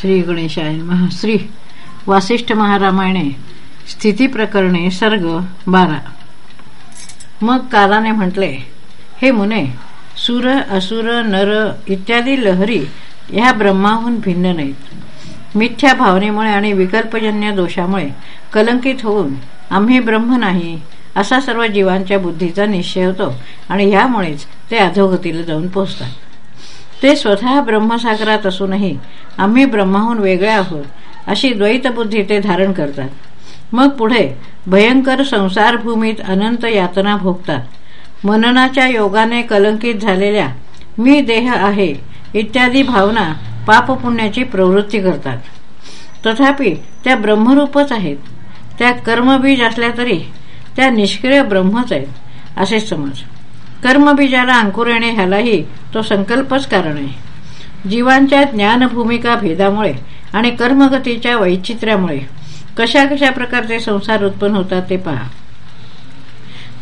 श्री गणेशाय महा श्री वासिष्ठ महारामायणे स्थिती प्रकरणे सर्ग बारा. मग कालाने म्हटले हे मुने सुर असुर नर इत्यादी लहरी ह्या ब्रह्माहून भिन्न नाहीत. मिथ्या भावनेमुळे आणि विकल्पजन्य दोषामुळे कलंकित होऊन आम्ही ब्रह्म नाही असा सर्व जीवांच्या बुद्धीचा निश्चय होतो आणि ह्यामुळेच ते अधोगतीला जाऊन पोहोचतात. ते स्वतः ब्रह्मसागरात असूनही आम्ही ब्रह्माहून वेगळे आहोत अशी द्वैत बुद्धी ते धारण करतात. मग पुढे भयंकर संसारभूमीत अनंत यातना भोगतात. मननाच्या योगाने कलंकित झालेल्या मी देह आहे इत्यादी भावना पापपुण्याची प्रवृत्ती करतात. तथापि त्या ब्रह्मरूपच आहेत. त्या कर्मबीज असल्या तरी त्या निष्क्रिय ब्रह्मच आहेत असे समज. कर्मबीजाला अंकुर येणे ह्यालाही तो संकल्पच कारण आहे. जीवांच्या ज्ञानभूमिका भेदामुळे आणि कर्मगतीच्या वैचित्र्यामुळे कशा कशा प्रकारचे संसार उत्पन्न होतात ते पहा.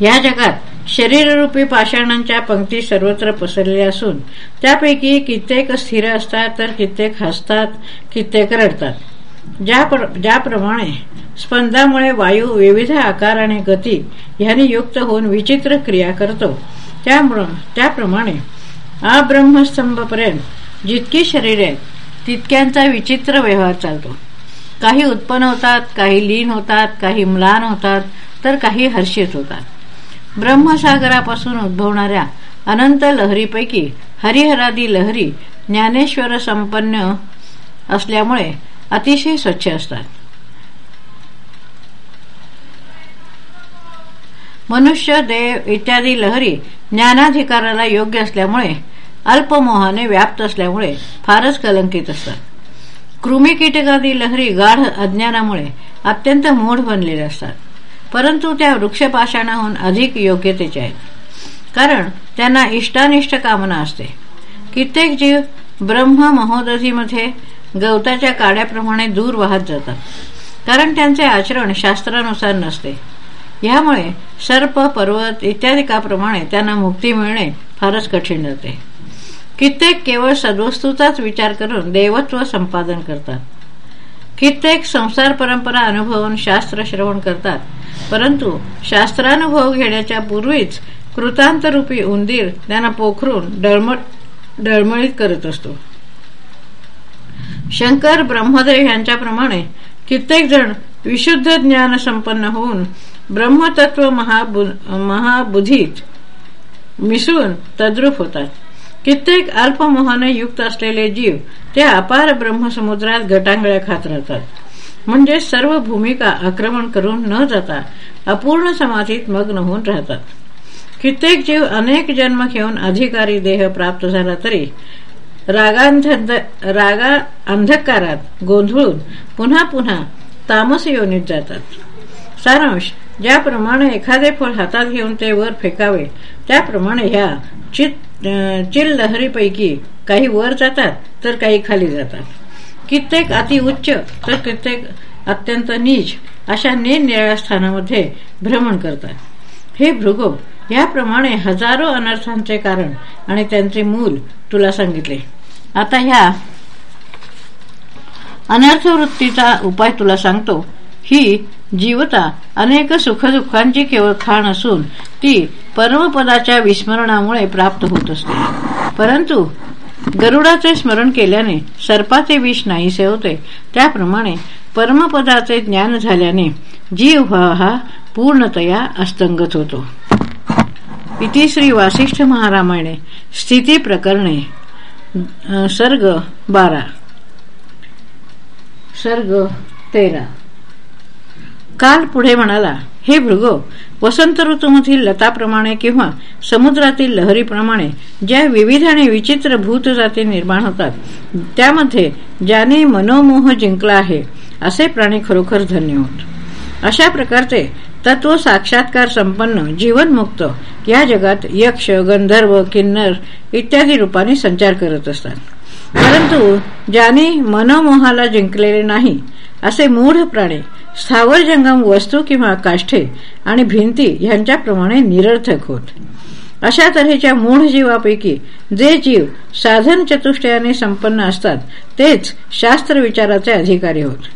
या जगात शरीररूपी पाषाणांच्या पंक्ती सर्वत्र पसरलेल्या असून त्यापैकी कित्येक स्थिर असतात तर कित्येक हसतात कित्येक रडतात. ज्याप्रमाणे स्पंदामुळे वायू विविध आकार आणि गती ह्यांनी युक्त होऊन विचित्र क्रिया करतो त्याप्रमाणे अब्रह्मस्तंभपर्यंत जितकी शरीरे आहेत तितक्यांचा विचित्र व्यवहार चालतो. काही उत्पन्न होतात काही लीन होतात काही म्लान होतात तर काही हर्षित होतात. ब्रह्मसागरापासून उद्भवणाऱ्या अनंत लहरीपैकी हरिहरादी लहरी ज्ञानेश्वर संपन्न असल्यामुळे अतिशय स्वच्छ असतात. मनुष्य देव इत्यादी लहरी ज्ञानाधिकाराला योग्य असल्यामुळे अल्पमोहाने व्याप्त असल्यामुळे फारच कलंकित असतात. कृमी कीटकादी लहरी गाढ अज्ञानामुळे अत्यंत मूढ बनलेले असतात. परंतु त्या वृक्षपाषाणाहून अधिक योग्यतेचे आहेत. कारण त्यांना इष्टानिष्ट कामना असते. कित्येक जीव ब्रह्म महोदधीमध्ये गवताच्या काड्याप्रमाणे दूर वाहत जातात. कारण त्यांचे आचरण शास्त्रानुसार नसते. यामुळे सर्प पर्वत इत्यादिकाप्रमाणे त्यांना मुक्ती मिळणे फारच कठीण जाते. कित्येक केवळ सद्वस्तूचाच विचार करून देवत्व संपादन करतात. कित्येक संसार परंपरा अनुभवून शास्त्र श्रवण करतात. परंतु शास्त्रानुभव घेण्याच्या पूर्वीच कृतांतरूपी उंदीर त्यांना पोखरून डळमळ डळमळीत करत असतो. शंकर ब्रह्मदेव यांच्याप्रमाणे कित्येक जण विशुद्ध ज्ञान संपन्न होऊन ब्रह्मतत्व महाबुधीत मिसळून तद्रूप होतात. कित्येक अल्पमोहाने युक्त असलेले जीव ते अपार ब्रह्मसमुद्रात गटांगळ्या खात राहतात म्हणजे सर्व भूमिका आक्रमण करून न जाता अपूर्ण समाधीत मग्न होऊन राहतात. कित्येक जीव अनेक जन्म घेऊन अधिकारी देह प्राप्त झाला तरी रागा अंधकारात गोंधळून पुन्हा पुन्हा तामस योनीत जातात. सारांश ज्याप्रमाणे एखादे फळ हातात घेऊन ते वर फेकावे त्याप्रमाणे ह्या चित चिल लहरीपैकी काही वर जातात तर काही खाली जातात. कित्येक अति उच्च तर कित्येक अत्यंत नीच अशा निरनिराळ्या स्थानामध्ये भ्रमण करतात. हे भृगो याप्रमाणे हजारो अनर्थांचे कारण आणि त्यांचे मूल तुला सांगितले. आता ह्या अनर्थवृत्तीचा उपाय तुला सांगतो. ही जीवता अनेक सुखदुःखांची केवळ खाण असून ती परमपदाच्या विस्मरणामुळे प्राप्त होत असते. परंतु गरुडाचे स्मरण केल्याने सर्पाचे विष नाहीसे होते. त्याप्रमाणे परमपदाचे ज्ञान झाल्याने जीव हा पूर्णतया अस्तंगत होतो. इति श्री वासिष्ठ महारामायणे स्थिती प्रकरणे सर्ग बारा. सर्ग तेरा. काल पुढे म्हणाला हे भृगो वसंत ऋतूमधील लताप्रमाणे किंवा समुद्रातील लहरीप्रमाणे ज्या विविध आणि विचित्र भूत जाती निर्माण होतात त्यामध्ये ज्याने मनोमोह जिंकला आहे असे प्राणी खरोखर धन्य होत. अशा प्रकारचे तत्व साक्षात्कार संपन्न जीवनमुक्त या जगात यक्ष गंधर्व किन्नर इत्यादी रूपाने संचार करत असतात. परंतु ज्याने मनोमोहाला जिंकलेले नाही असे मूढ प्राणी स्थावर जंगम वस्तू किंवा काष्ठे आणि भिंती यांच्याप्रमाणे निरर्थक होत. अशा तऱ्हेच्या मूढ जीवापैकी जे जीव साधन चतुष्टयाने संपन्न असतात तेच शास्त्र विचाराचे अधिकारी होत.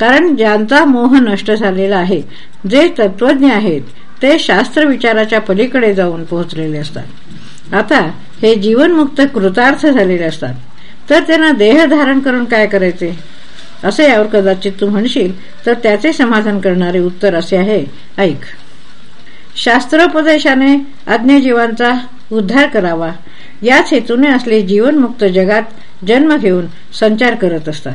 कारण ज्यांचा मोह नष्ट झालेला आहे जे तत्वज्ञ आहेत ते शास्त्र विचाराच्या पलीकडे जाऊन पोहोचलेले असतात. आता हे जीवनमुक्त कृतार्थ झालेले असतात. तर त्यांना देह धारण करून काय करायचे? असे यावर कदाचित तू म्हणशील तर त्याचे समाधान करणारे उत्तर असे आहे. ऐक. शास्त्रोपदेशाने अज्ञजीवांचा उद्धार करावा. याच हेतूने असले जीवनमुक्त जगात जन्म घेऊन संचार करत असतात.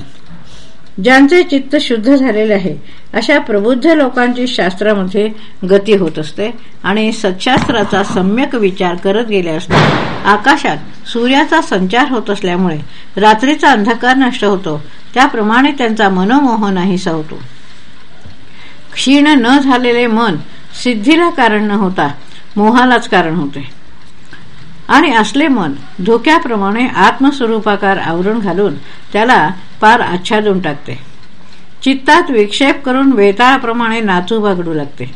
ज्यांचे चित्त शुद्ध झालेले आहे अशा प्रबुद्ध लोकांची शास्त्रामध्ये गती होत असते आणि सत्शास्त्राचा सम्यक विचार करत गेले असते. आकाशात सूर्याचा संचार होत असल्यामुळे रात्रीचा अंधकार नष्ट होतो. त्याप्रमाणे त्यांचा मनोमोह नाहीसा होतो. क्षीण न झालेले मन सिद्धीला कारण न होता मोहालाच कारण होते. आणि असले मन धोक्याप्रमाणे आत्मस्वरूपाकार आवरण घालून त्याला पार आच्छादून टाकते. चित्तात विक्षेप करून वेताळाप्रमाणे नाचू बागडू लागते.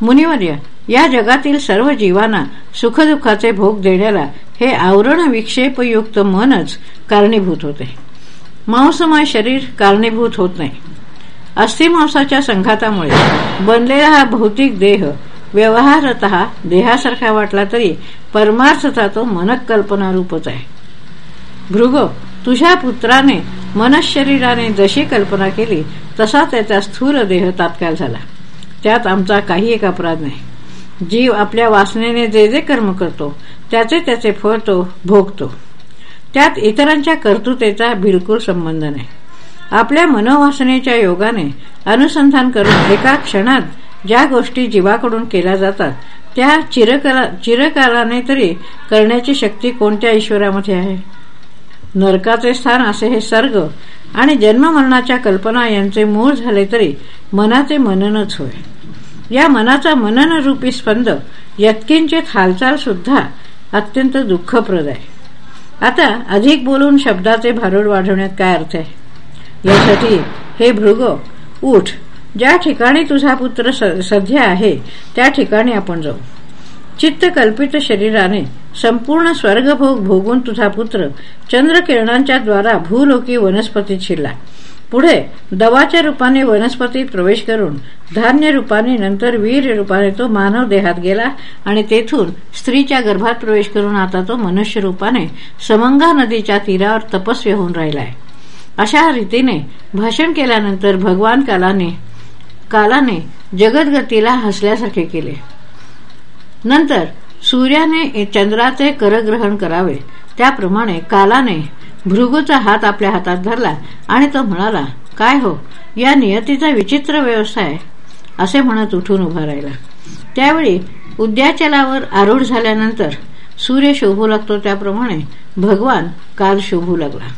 मुनिवर्य या जगातील सर्व जीवांना सुखदुःखाचे भोग देण्याला हे आवरण विक्षेपयुक्त मनच कारणीभूत होते. मांसमय शरीर कारणीभूत होत नाही. अस्थिमांसाच्या संघातामुळे बनलेला हा भौतिक देह व्यवहारत देहासारखा वाटला तरी परमार्थता तो मनकल्पना रूपच आहे. भृग तुझ्या पुत्राने मनशरीराने जशी कल्पना केली तसा त्याचा स्थूल देह तात्काळ झाला. त्यात आमचा काही एक अपराध नाही. जीव आपल्या वासनेने जे जे कर्म करतो त्याचे त्याचे फळ तो भोगतो. त्यात इतरांच्या कर्तृतेचा बिलकुल संबंध नाही. आपल्या मनोवासनेच्या योगाने अनुसंधान करून एका क्षणात ज्या गोष्टी जीवाकडून केल्या जातात त्या चिरकाला चिरकालाने तरी करण्याची शक्ती कोणत्या ईश्वरामध्ये आहे? नरकाचे स्थान असे हे सर्ग आणि जन्ममरणाच्या कल्पना यांचे मूळ झाले तरी मनाचे मननच होय. या मनाचा मननरूपी स्पंद यत्किंचित हालचाल सुद्धा अत्यंत दुःखप्रद आहे. आता अधिक बोलून शब्दाचे भारूड वाढवण्यात काय अर्थ आहे? यासाठी हे भृग उठ. ज्या ठिकाणी तुझा पुत्र सध्या आहे त्या ठिकाणी आपण जाऊ. चित्त कल्पित शरीराने संपूर्ण स्वर्गभोग भोगून तुझा पुत्र चंद्रकिरणांच्या द्वारा भूलोकी वनस्पतीत शिरला. पुढे दवाच्या रूपाने वनस्पतीत प्रवेश करून धान्य रूपाने नंतर वीर रूपाने तो मानव देहात गेला आणि तेथून स्त्रीच्या गर्भात प्रवेश करून आता तो मनुष्य रूपाने समंगा नदीच्या तीरावर तपस्वी होऊन राहिलाय. अशा रीतीने भाषण केल्यानंतर भगवान कालाने कालाने जगदगतीला हसल्यासारखे केले. नंतर सूर्याने चंद्राचे करग्रहण करावे. त्याप्रमाणे कालाने भृगूचा हात आपल्या हातात धरला आणि तो म्हणाला काय हो या नियतीचा विचित्र व्यवसाय असे म्हणत उठून उभा राहिला. त्यावेळी उद्याचलावर आरूढ झाल्यानंतर सूर्य शोभू लागतो त्याप्रमाणे भगवान काल शोभू लागला.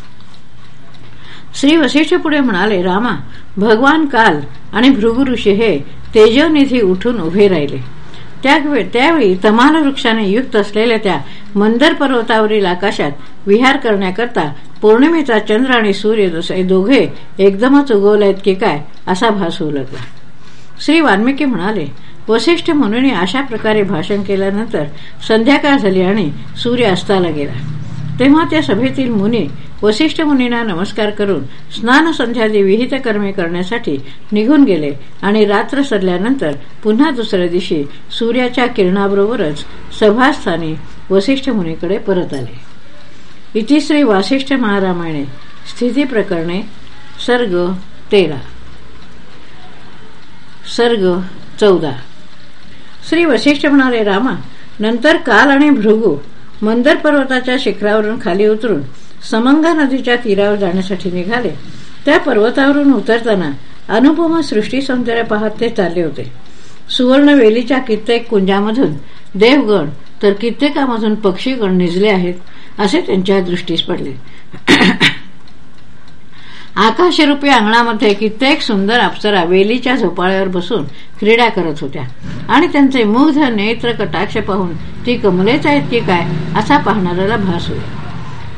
श्री वशिष्ठ पुढे म्हणाले रामा भगवान काल आणि भृगु ऋषी हे तेजवनिधी उठून उभे राहिले. त्यावेळी तमाल वृक्षाने युक्त असलेल्या त्या मंदर पर्वतावरील आकाशात विहार करण्याकरता पौर्णिमेचा चंद्र आणि सूर्य जसे दोघे एकदमच उगवलेत की काय असा भास होऊ लागला श्री वाल्मिकी म्हणाले वसिष्ठ म्हणून अशा प्रकारे भाषण केल्यानंतर संध्याकाळ झाली आणि सूर्य अस्ताला गेला. तेव्हा त्या सभेतील मुनी वसिष्ठ मुनींना नमस्कार करून स्नान संध्यादी विहित कर्मे करण्यासाठी निघून गेले आणि रात्र सरल्यानंतर पुन्हा दुसऱ्या दिवशी सूर्याच्या किरणाबरोबरच सभास्थानी वसिष्ठ मुनीकडे परत आले. इतिश्री वासिष्ठ महारामायणे स्थिती प्रकरणे सर्ग तेरा. सर्ग चौदा. श्री वशिष्ठ म्हणाले रामा नंतर काल आणि भृगू मंदर पर्वताच्या शिखरावरून खाली उतरून समंगा नदीच्या तीरावर जाण्यासाठी निघाले. त्या पर्वतावरून उतरताना अनुपमा सृष्टी सौंदर्य पाहत ते चालले होते. सुवर्ण वेलीच्या कित्येक कुंजामधून देवगण तर कित्येकामधून पक्षीगण निजले आहेत असे त्यांच्या दृष्टीस पडले. आकाशरूपी अंगणामध्ये कित्येक सुंदर अप्सरा वेलीच्या झोपाळ्यावर बसून क्रीडा करत होत्या. आणि त्यांचे मुग्ध नेत्र कटाक्ष पाहून ती कमलेच आहेत की काय असा पाहणाऱ्याला भास होईल.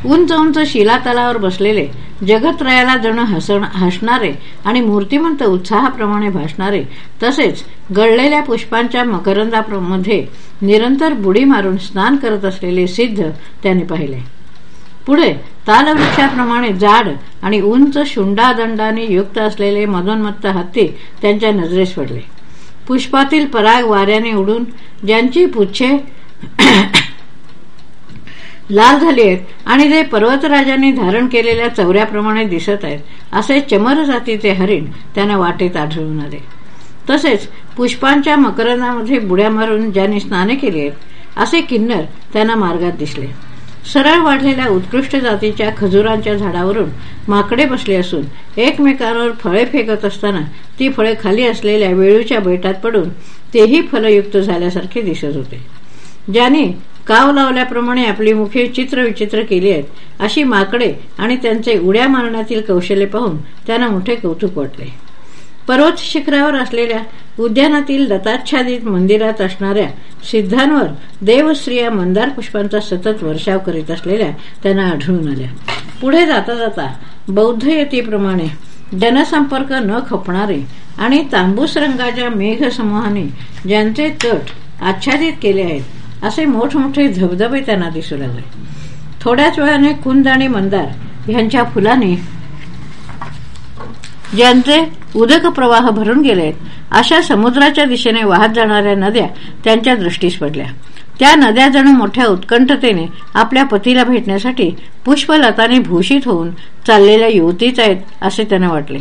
उंच उंच शिलातलावर बसलेले जगत्रयाला जण हसण हसणारे आणि मूर्तिमंत उत्साहाप्रमाणे भासणारे तसेच गळलेल्या पुष्पांच्या मकरंदामध्ये निरंतर बुडी मारून स्नान करत असलेले सिद्ध त्याने पाहिले. पुढे तालवृक्षाप्रमाणे जाड आणि उंच शुंडादंडाने युक्त असलेले मदोन्मत्त हत्ती त्यांच्या नजरेस पडले. पुष्पातील पराग वाऱ्याने उडून ज्यांची पुच्छे लाल झाली आहेत आणि ते पर्वतराजांनी धारण केलेल्या चौऱ्याप्रमाणे दिसत आहेत असे चमर जातीचे हरिण त्यांना वाटेत आढळून आले. तसेच पुष्पांच्या मकरंदामध्ये बुड्या मारून ज्यांनी स्नाने केली आहेत असे किन्नर त्यांना मार्गात दिसले. सरळ वाढलेल्या उत्कृष्ट जातीच्या खजुरांच्या झाडावरून माकडे बसले असून एकमेकांवर फळे फेकत असताना ती फळे खाली असलेल्या वेळूच्या बेटात पडून तेही फलयुक्त झाल्यासारखे दिसत होते. ज्याने काव लावल्याप्रमाणे आपली मुखे चित्रविचित्र केली आहेत. अशी माकडे आणि त्यांचे उड्या मारण्यातील कौशल्य पाहून त्यांना मोठे कौतुक वाटले. पर्वत शिखरावर असलेल्या उद्यानातील दत्ताच्छादित मंदिरात असणाऱ्या सिद्धांवर देवस्त्रिया मंदार पुष्पांचा सतत वर्षाव करीत असलेल्या त्यांना आढळून आल्या. पुढे जाता जाता बौद्ध यतीप्रमाणे जनसंपर्क न खपणारे आणि तांबूस रंगाच्या मेघसमूहाने ज्यांचे तट आच्छादित केले आहेत असे मोठमोठे धबधबे त्यांना दिसू लागले थोड्याच वेळाने कुंद आणि मंदार यांच्या फुलाने ज्यांचे उदक प्रवाह भरून गेले अशा समुद्राच्या दिशेने वाहत जाणाऱ्या नद्या त्यांच्या दृष्टीस पडल्या. त्या नद्या जणू मोठ्या उत्कंठतेने आपल्या पतीला भेटण्यासाठी पुष्पलताने भूषित होऊन चाललेल्या युवतीच आहेत असे त्यांना वाटले.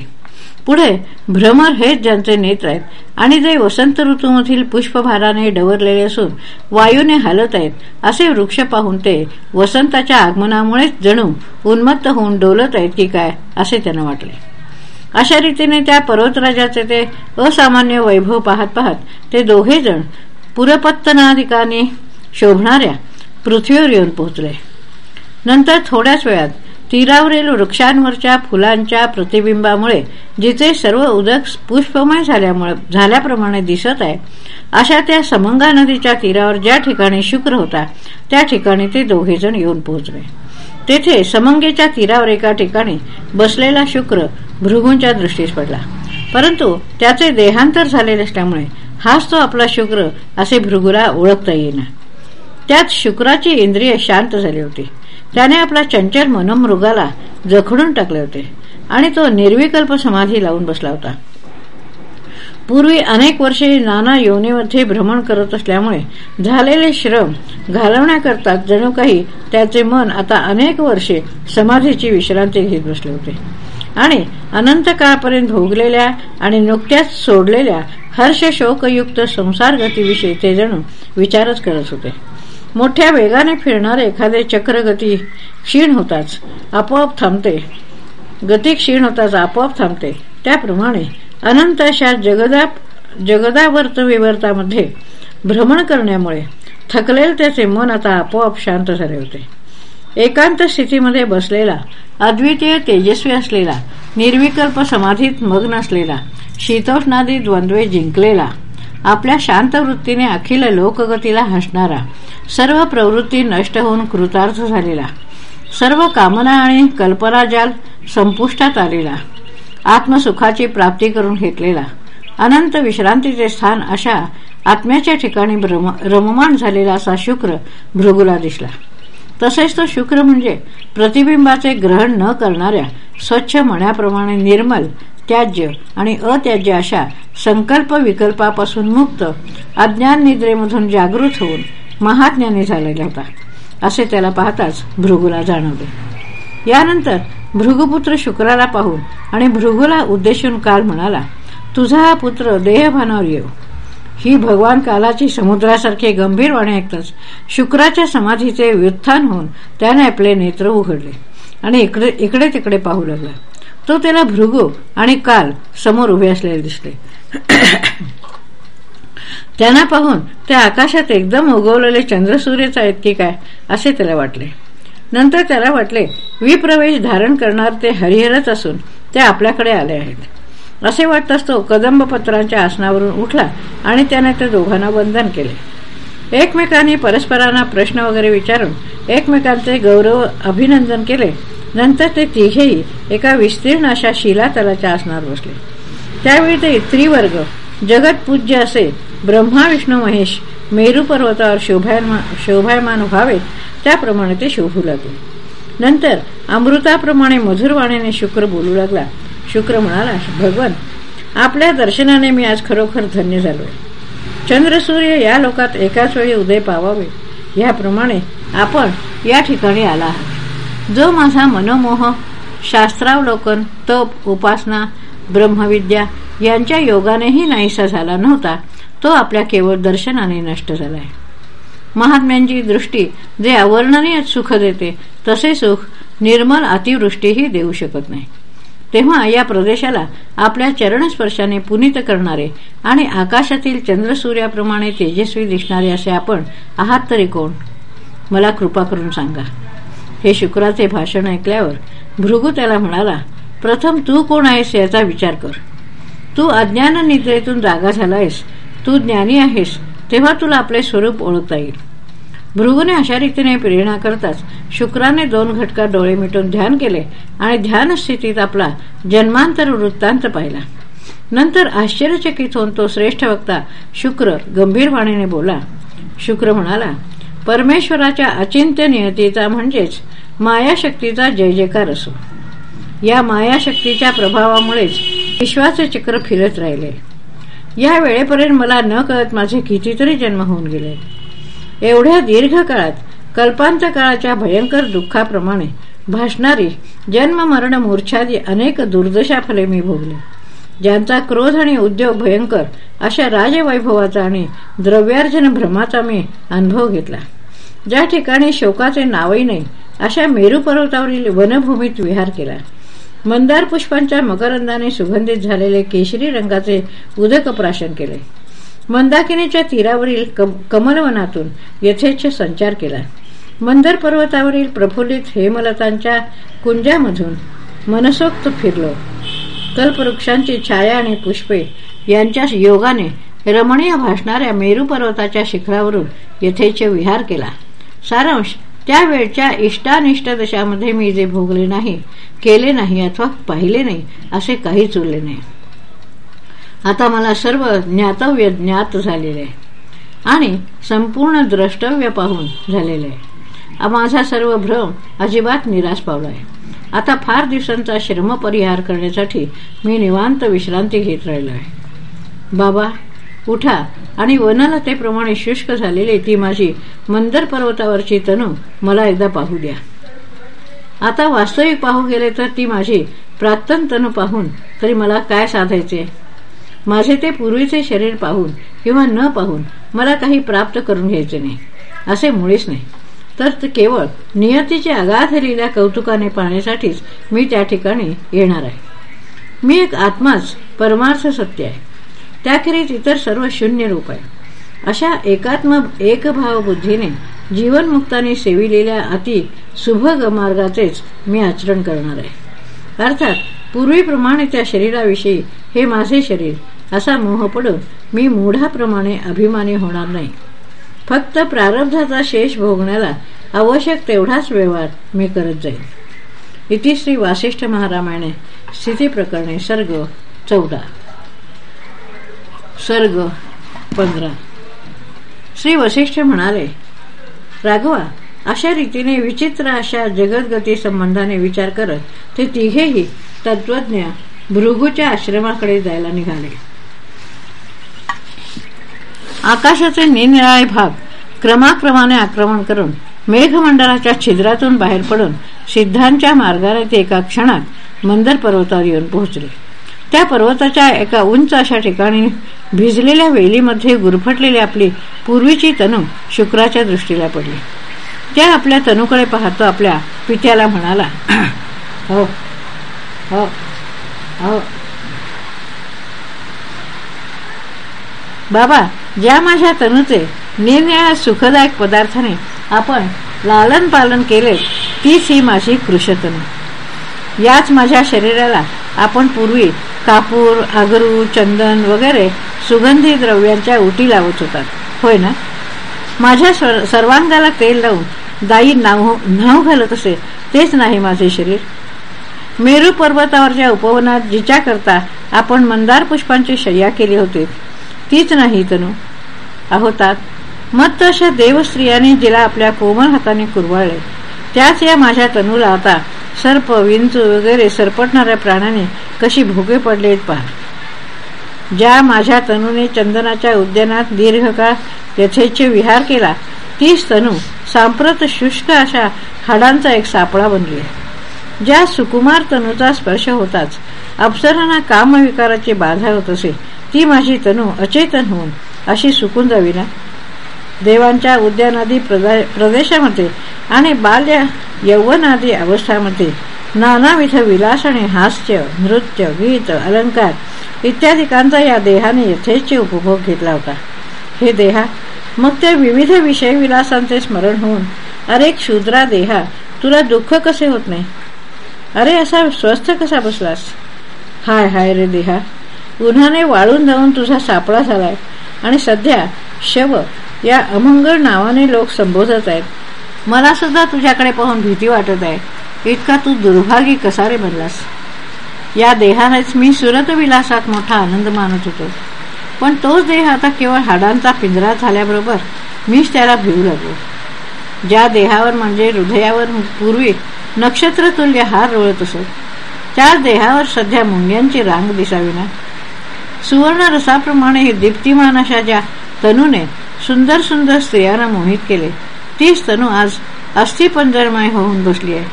पुढे भ्रमर हेच ज्यांचे नेत्र आहेत आणि जे वसंत ऋतूमधील पुष्पभाराने डवरलेले असून वायूने हलत आहेत असे वृक्ष पाहून ते वसंताच्या आगमनामुळेच जणू उन्मत्त होऊन डोलत आहेत की काय असे त्यांना वाटले. अशा रीतीने त्या पर्वतराजाचे ते असामान्य वैभव पाहत पाहत ते दोघे जण पुरपत्तनाधिकाने शोभणाऱ्या पृथ्वीवर येऊन पोहोचले. नंतर थोड्याच वेळात तीरावरील वृक्षांवरच्या फुलांच्या प्रतिबिंबामुळे जिचे सर्व उदक पुष्पमय झाल्यामुळे झाल्याप्रमाणे दिसत आहे अशा त्या समंगा नदीच्या तीरावर ज्या ठिकाणी शुक्र होता त्या ठिकाणी ते दोघेजण येऊन पोहोचले. तेथे समंगेच्या तीरावर एका ठिकाणी बसलेला शुक्र भृगूंच्या दृष्टीस पडला. परंतु त्याचे देहांतर झालेले असल्यामुळे हाच तो आपला शुक्र असे भृगूला ओळखता येईना. त्यात शुक्राची इंद्रिय शांत झाली होती. त्याने आपला चंचल मनोमृगाला जखडून टाकले होते आणि तो निर्विकल्प समाधी लावून बसला होता. पूर्वी अनेक वर्षे नाना योनीमध्ये भ्रमण करत असल्यामुळे झालेले श्रम घालवण्याकरता जणू काही त्याचे मन आता अनेक वर्षे समाधीची विश्रांती घेत बसले होते. आणि अनंत काळपर्यंत भोगलेल्या आणि नुकत्याच सोडलेल्या हर्ष शोकयुक्त संसार गतीविषयी ते जणू विचारच करत होते. मोठ्या वेगाने फिरणारे एखादे चक्रगती क्षीण होताच आपोआप थांबते. गती क्षीण होताच आपोआप थांबते. त्याप्रमाणे अनंत अशा जगदा जगदावर्त विवर्तामध्ये भ्रमण करण्यामुळे थकलेल त्याचे मन आता आपोआप शांत झाले होते एकांत स्थितीमध्ये बसलेला अद्वितीय तेजस्वी असलेला निर्विकल्प समाधीत मग्न असलेला शीतोष्णादी द्वंद्वे जिंकलेला आपल्या शांत वृत्तीने अखिल लोकगतीला हसणारा सर्व प्रवृत्ती नष्ट होऊन कृतार्थ झालेला सर्व कामना आणि कल्पनाजाल संपुष्टात आलेला आत्मसुखाची प्राप्ती करून घेतलेला अनंत विश्रांतीचे स्थान अशा आत्म्याच्या ठिकाणी रममाण झालेला असा शुक्र भृगुला दिसला. तसेच तो शुक्र म्हणजे प्रतिबिंबाचे ग्रहण न करणाऱ्या स्वच्छ मण्याप्रमाणे निर्मल त्याज्य आणि अत्याज्य अशा संकल्प विकल्पापासून मुक्त अज्ञान निद्रेमधून जागृत होऊन महाज्ञानी झालेला होता असे त्याला पाहताच भृगूला जाणवले. यानंतर भृगुपुत्र शुक्राला पाहून आणि भृगूला उद्देशून काल म्हणाला तुझा हा पुत्र देहभानावर येऊ ही भगवान कालाची समुद्रासारखे गंभीर वाणी ऐकताच शुक्राच्या समाधीचे व्युत्थान होऊन त्याने आपले नेत्र उघडले आणि इकडे इकडे तिकडे पाहू लागला. तो त्याला भृगू आणि काल समोर उभे असलेले दिसले. त्यांना पाहून त्या आकाशात एकदम उगवलेले चंद्रसूर्यच आहेत की काय असे त्याला वाटले. नंतर त्याला वाटले विप्रवेश धारण करणार ते हरिहरच असून ते आपल्याकडे आले आहेत. असे वाटताच तो कदंब पत्रांच्या आसनावरून उठला आणि त्याने त्या दोघांना वंदन केले. एकमेकांनी परस्परांना प्रश्न वगैरे विचारून एकमेकांचे गौरव अभिनंदन केले नंतर ते तिघेही एका विस्तीर्ण अशा शिलातलाच्या आसनावर बसले. त्यावेळी ते त्रिवर्ग जगत पूज्य असे ब्रह्मा विष्णू महेश मेरू पर्वतावर शोभायमान शोभायमान व्हावेत त्याप्रमाणे ते शोभू लागले. नंतर अमृताप्रमाणे मधुरवाणीने शुक्र बोलू लागला. शुक्र म्हणाला भगवान आपल्या दर्शनाने मी आज खरोखर धन्य झालोय. चंद्रसूर्य या लोकात एकाच वेळी उदय पावावे. याप्रमाणे आपण या ठिकाणी आला आहात. जो माझा मनोमोह शास्त्रावलोकन तप उपासना ब्रह्मविद्या यांच्या योगानेही नाहीसा झाला नव्हता तो आपल्या केवळ दर्शनाने नष्ट झालाय. महात्म्यांची दृष्टी जे अवर्णनीय सुख देते तसे सुख निर्मल अतिवृष्टीही देऊ शकत नाही. तेव्हा या प्रदेशाला आपल्या चरणस्पर्शाने पुनित करणारे आणि आकाशातील चंद्रसूर्याप्रमाणे तेजस्वी दिसणारे असे आपण आहात तरी कोण? मला कृपा करून सांगा. हे शुक्राचे भाषण ऐकल्यावर भृगू त्याला म्हणाला प्रथम तू कोण आहेस याचा विचार कर. तू अज्ञान निद्रेतून जागा झालायस तू ज्ञानी आहेस तेव्हा तुला आपले स्वरूप ओळखता येईल. भृगूने अशा रीतीने प्रेरणा करताच शुक्राने दोन घटका डोळे मिटून ध्यान केले आणि ध्यान स्थितीत आपला जन्मांतर वृत्तांत पाहिला. नंतर आश्चर्यचकित होऊन तो श्रेष्ठ वक्ता शुक्र गंभीरवाणीने बोला. शुक्र म्हणाला परमेश्वराच्या अचिंत्य नियतीचा म्हणजेच मायाशक्तीचा जय जयकार असो. या मायाशक्तीच्या प्रभावामुळेच विश्वाचे चक्र फिरत राहिले. या वेळेपर्यंत मला न कळत माझे कितीतरी जन्म होऊन गेले. एवढ्या दीर्घ काळात कल्पांत काळाच्या भयंकर दुःखाप्रमाणे भासणारी जन्ममरण मूर्छादी अनेक दुर्दशा फले मी भोगले. ज्यांचा क्रोध आणि उद्योग भयंकर अशा राजवैभवाचा आणि द्रव्यार्जन भ्रमाचा मी अनुभव घेतला. ज्या ठिकाणी शोकाचे नावही नाही अशा मेरू पर्वतावरील वनभूमीत विहार केला. मंदार पुष्पांच्या मकरंदाने सुगंधित झालेले केशरी रंगाचे उदक प्राशन केले. मंदाकिनीच्या तीरावरील कमलवनातून यथेच्छ संचार केला. मंदर पर्वतावरील प्रफुल्लित हेमलतांच्या कुंजामधून मनसोक्त फिरलो. कल्पवृक्षांची छाया आणि पुष्पे यांच्या योगाने रमणीय भासणाऱ्या मेरू पर्वताच्या शिखरावरून यथेच विहार केला. सारांश त्यावेळच्या इष्टानिष्ट दशामध्ये मी जे भोगले नाही केले नाही अथवा पाहिले नाही असे काहीच उरले नाही. आता मला सर्व ज्ञातव्य ज्ञात झालेले आहे आणि संपूर्ण द्रष्टव्य पाहून झालेले आहे. माझा सर्व भ्रम अजिबात निराश पावला आहे. आता फार दिवसांचा श्रम परिहार करण्यासाठी मी निवांत विश्रांती घेत राहिलो आहे. बाबा उठा. आणि वनलतेप्रमाणे शुष्क झालेली ती माझी मंदर पर्वतावरची तनू मला एकदा पाहू द्या. आता वास्तविक पाहू गेले तर ती माझी प्राक्तन तनू पाहून तरी मला काय साधायचे? माझे ते पूर्वीचे शरीर पाहून किंवा न पाहून मला काही प्राप्त करून घ्यायचे नाही. असे मुळीच नाही. तर केवळ नियतीच्या अगाध लिहिल्या कौतुकाने पाहण्यासाठीच मी त्या ठिकाणी येणार आहे. मी एक आत्माच परमार्थ सत्य आहे. त्याखेरीज इतर सर्व शून्य रूप आहे. अशा एकात्म एकभाव बुद्धीने जीवनमुक्ताने सेविलेल्या अति सुभग मार्गाचेच मी आचरण करणार आहे. अर्थात पूर्वीप्रमाणे त्या शरीराविषयी हे माझे शरीर असा मोह पडून मी मूढाप्रमाणे अभिमानी होणार नाही. फक्त प्रारब्धाचा शेष भोगण्याला आवश्यक तेवढाच व्यवहार मी करत जाईल इति श्री वासिष्ठ महारामायणे स्थितीप्रकरणे सर्ग चौदा. सर्ग पंधरा. श्री वशिष्ठ म्हणाले राघवा अशा रीतीने विचित्र अशा जगदगती संबंधाने विचार करत ते तिघेही तत्वज्ञ भृगूच्या आश्रमाकडे जायला निघाले. आकाशाचे निनिराळे भाग क्रमाक्रमाने आक्रमण करून मेघमंडळाच्या छिद्रातून बाहेर पडून सिद्धांच्या मार्गाने ते एका क्षणात मंदर पर्वतावर येऊन पोहोचले. त्या पर्वताच्या एका उंच अशा ठिकाणी भिजलेल्या वेलीमध्ये गुरफटलेली आपली पूर्वीची तनू शुक्राच्या दृष्टीला पडली. त्या आपल्या तनूकडे पाहतो आपल्या पित्याला म्हणाला हो हो हो. बाबा ज्या माझ्या तनूचे निरनिळ्या सुखदायक पदार्थाने आपण लालन पालन केले तीच ही माझी कृषतनू याच माझ्या शरीराला आपण पूर्वी कापूर आगरू चंदन वगैरे सुगंधी द्रव्यांच्या उटी लावत होतात. होय ना? माझ्या सर्वांगाला तेल लावून दाई नाव न्हाव घालत असे तेच नाही माझे शरीर. मेरू पर्वतावरच्या उपवनात जिच्या करता आपण मंदार पुष्पांची शय्या केली होती तीच नाही तनू. आहोतात मत अशा देवस्त्रियाने जिला आपल्या कोमल हाताने कुरवाळले. त्याच या माझ्या तनूला आता सर्प विंचू वगैरे सरपटणाऱ्या प्राण्याने कशी भोगे पडलेत पहा. ज्या माझ्या तनूने चंदनाच्या उद्यानात दीर्घकाळ यथेचे विहार केला तीच तनू सांप्रत शुष्क अशा हाडांचा एक सापळा बनली ज्या सुकुमार तनूचा स्पर्श होताच अप्सरांना कामविकाराची बाधा होत असे ती माझी तनू अचेतन होऊन अशी सुकून जावी ना? देवांच्या उद्यानादी प्रदेशामध्ये आणि बाल्य यौवनादी अवस्थामध्ये नानाविध विलास आणि हास्य नृत्य गीत अलंकार इत्यादिकांचा या देहाने यथेच उपभोग घेतला होता. हे देहा मग त्या विविध विषय विलासांचे स्मरण होऊन अरे क्षुद्रा देहा तुला दुःख कसे होत नाही? अरे असा स्वस्थ कसा बसलास? हाय हाय रे देहा उन्हाने वाळून जाऊन तुझा सापळा झालाय आणि सध्या शव या अमंगळ नावाने लोक संबोधत आहेत. मला सुद्धा तुझ्याकडे पाहून भीती वाटत आहे. इतका तू दुर्भागी कसारे बनलास? या देहानेच मी सुरत विलासात मोठा आनंद मानत होतो. पण तोच देह आता केवळ हाडांचा पिंजरा झाल्याबरोबर मीच त्याला भिवू लागलो. ज्या देहावर म्हणजे हृदयावर पूर्वी नक्षत्रतुल्य हार रोळत असत त्या देहावर सध्या मुंग्यांची रांग दिसावी ना. सुवर्ण रसाप्रमाणे हे दीप्तिमान अशा ज्या तनूने सुंदर सुंदर स्त्रियांना मोहित केले. तीच तनू आज अस्थिपंजरमय होऊन बसली आहे.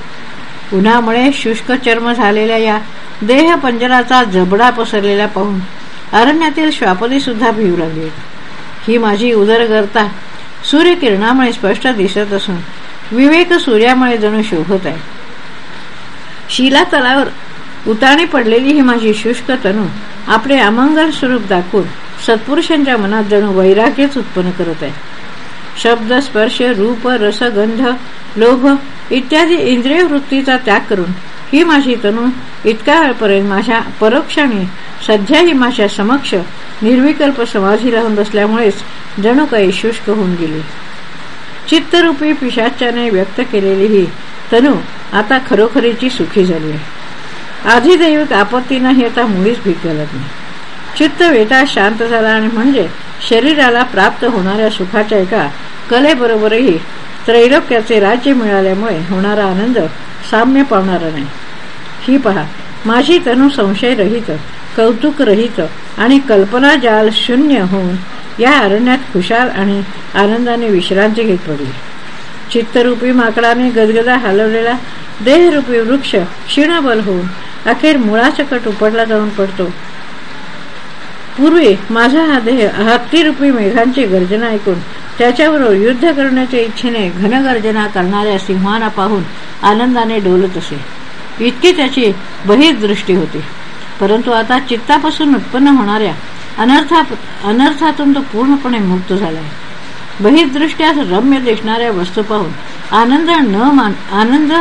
उन्हामुळे शुष्क चर्म झालेल्या या देह पंजराचा जबडा पसरलेला पाहून अरण्यातील श्वापदी सुद्धा भिवू लागली ही माझी उदरगर्ता सूर्यकिरणामुळे स्पष्ट दिसत असून विवेक सूर्यामुळे जणू शोभत आहे. शिला तलावर उताणे पडलेली ही माझी शुष्क तनू आपले अमंगल स्वरूप दाखवून सत्पुरुषांच्या मनात जणू वैराग्यच उत्पन्न करत आहे. शब्द स्पर्श रूप रस गंध लोभ इत्यादी इंद्रिय वृत्तीचा त्याग करून ही माझी तनू इतका वेळपर्यंत माझ्या परोक्षाने सध्याही माझ्या समक्ष निर्विकल्प समाधी राहून बसल्यामुळेच जणू काही शुष्क होऊन गेली. चित्तरूपी पिशाच्याने व्यक्त केलेली ही तनू आता खरोखरीची सुखी झाली आहे. आधीदैविक आपत्तीनं हे आता मुळीच भीक घालत नाही. चित्त वेटा शांत झाला आणि म्हणजे शरीराला प्राप्त होणाऱ्या सुखाच्या एका कलेबरोबरही त्रैलोक्याचे राज्य मिळाल्यामुळे होणारा आनंद साम्य पावणारा नाही. ही पहा माझी तनु संशय रहित कौतुक रहित आणि कल्पना जाल शून्य होऊन या अरण्यात खुशाल आणि आनंदाने विश्रांती घेत पडली. चित्तरूपी माकडाने गदगदा हलवलेला देहरूपी वृक्ष क्षीणबल होऊन अखेर मुळाचकट उपडला जाऊन पडतो. पूर्वी माझा हा देह हत्तीरूपी मेघांची गर्जना ऐकून त्याच्याबरोबर युद्ध करण्याच्या इच्छेने घनगर्जना करणाऱ्या सिंहाना पाहून आनंदाने डोलत असे. इतकी त्याची बहिर्दृष्टी होती. परंतु आता चित्तापासून उत्पन्न होणाऱ्या अनर्था अनर्थातून तो पूर्णपणे मुक्त झाला आहे बहिर्दृष्ट्या रम्य दिसणाऱ्या वस्तू पाहून आनंद न मान आनंद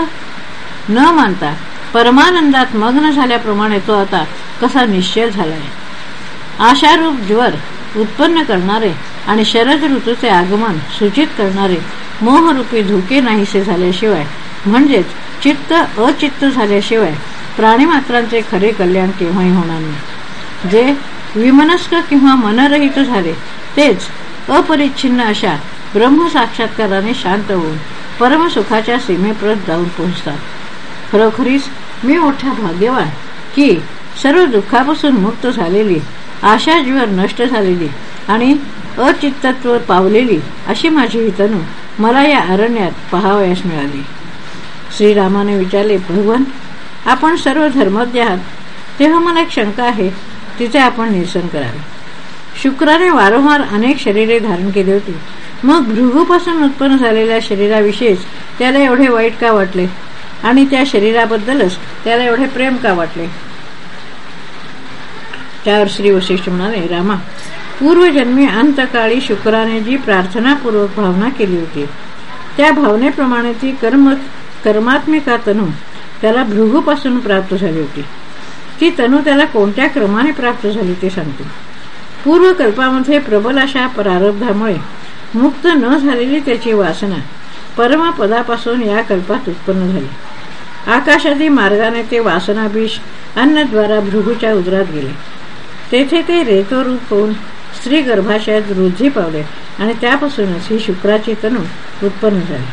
न मानता परमानंदात मग्न झाल्याप्रमाणे तो आता कसा निश्चय झालाय. आशारूप ज्वर उत्पन्न करणारे आणि शरद ऋतूचे आगमन सूचित करणारे मोहरूपी धोके नाहीसे झाल्याशिवाय म्हणजेच चित्त अचित्त झाल्याशिवाय प्राणीमात्रांचे खरे कल्याण केव्हाही होणार नाही. जे विमनस्क किंवा मनरहित झाले तेच अपरिच्छिन्न अशा ब्रह्मसाक्षात्काराने शांत होऊन परमसुखाच्या सीमेप्रत जाऊन पोहोचतात. खरोखरीच मी मोठा भाग्यवान की सर्व दुःखापासून मुक्त झालेली आशाज्वर नष्ट झालेली आणि अचित्तत्व पावलेली अशी माझी ही तनू मला या अरण्यात पहावयास मिळाली. श्रीरामाने विचारले भगवान आपण सर्व धर्मज्ञ आहात. तेव्हा मला एक शंका आहे. तिचे आपण निरसन करावे. शुक्राने वारंवार अनेक शरीरे धारण केली होती. मग भृगूपासून उत्पन्न झालेल्या शरीराविषयीच त्याला एवढे वाईट का वाटले? आणि त्या शरीराबद्दलच त्याला एवढे प्रेम का वाटले? त्यावर श्री वशिष्ठ म्हणाले रामा पूर्वजन्मी अंतकाळी शुक्राने जी प्रार्थनापूर्वक भावना केली होती. त्या भावनेप्रमाणे ती कर्म कर्मात्मिका तनू त्याला भृगूपासून प्राप्त झाली होती. ती तनू त्याला कोणत्या क्रमाने प्राप्त झाली ते सांगते. पूर्वकल्पामध्ये प्रबल अशा प्रारब्धामुळे मुक्त न झालेली त्याची वासना परमपदापासून या कल्पात उत्पन्न झाली. आकाशादी मार्गाने ते वासनाभिष अन्नद्वारा भृगूच्या उदरात गेले. तेथे ते रेतोरूप होऊन स्त्री गर्भाशयात वृद्धी पावले आणि त्यापासूनच ही शुक्राची तनू उत्पन्न झाली.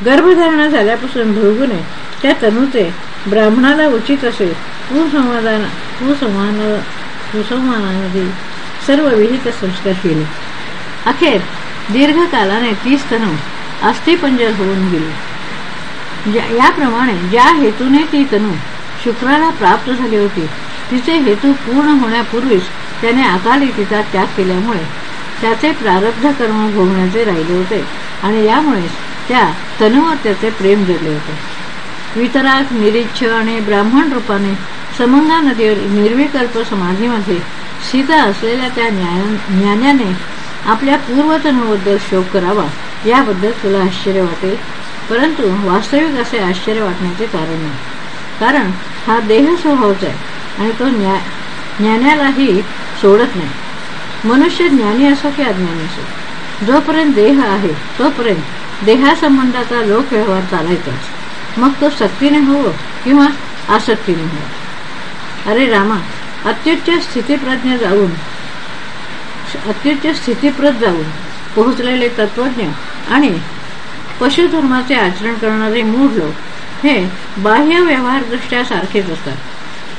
गर्भधारणा झाल्यापासून भृगूने त्या तनूचे ब्राह्मणाला उचित असे कुसंवादान कुसंवान कुसंवानामध्ये सर्व विहित संस्कार केले. अखेर दीर्घकालाने तीच तनू अस्थिपंजर होऊन गेली. याप्रमाणे ज्या हेतूने ती तनू शुक्राला प्राप्त झाली होती तिचे हेतू पूर्ण होण्यापूर्वीच त्याने अकाली तिचा त्याग केल्यामुळे त्याचे प्रारब्ध कर्म भोगण्याचे राहिले होते आणि यामुळेच त्या तनुवर त्याचे प्रेम जडले होते. वितराग निरीच्छ आणि ब्राह्मण रूपाने समंगा नदीवर निर्विकल्प समाधीमध्ये सीता असलेल्या त्या ज्ञानाने आपल्या पूर्वतनूबद्दल शोक करावा याबद्दल तुला आश्चर्य वाटेल. परंतु वास्तविक असे आश्चर्य वाटण्याचे कारण नाही. कारण हा देह स्वभावच आहे. आणि तो ज्ञा ज्ञानालाही सोडत नाही. मनुष्य ज्ञानी असो की अज्ञानी असो जोपर्यंत देह आहे तोपर्यंत देहासंबंधाचा लोकव्यवहार चालायचाच. मग तो सक्तीने हो किंवा आसक्तीने हो अरे रामा अत्युच्च स्थितीप्रज्ञ जाऊन अत्युच्च स्थितीप्रत जाऊन पोहोचलेले तत्वज्ञ आणि पशुधर्माचे आचरण करणारे मूढ लोक हे बाह्य व्यवहारदृष्ट्या सारखेच असतात.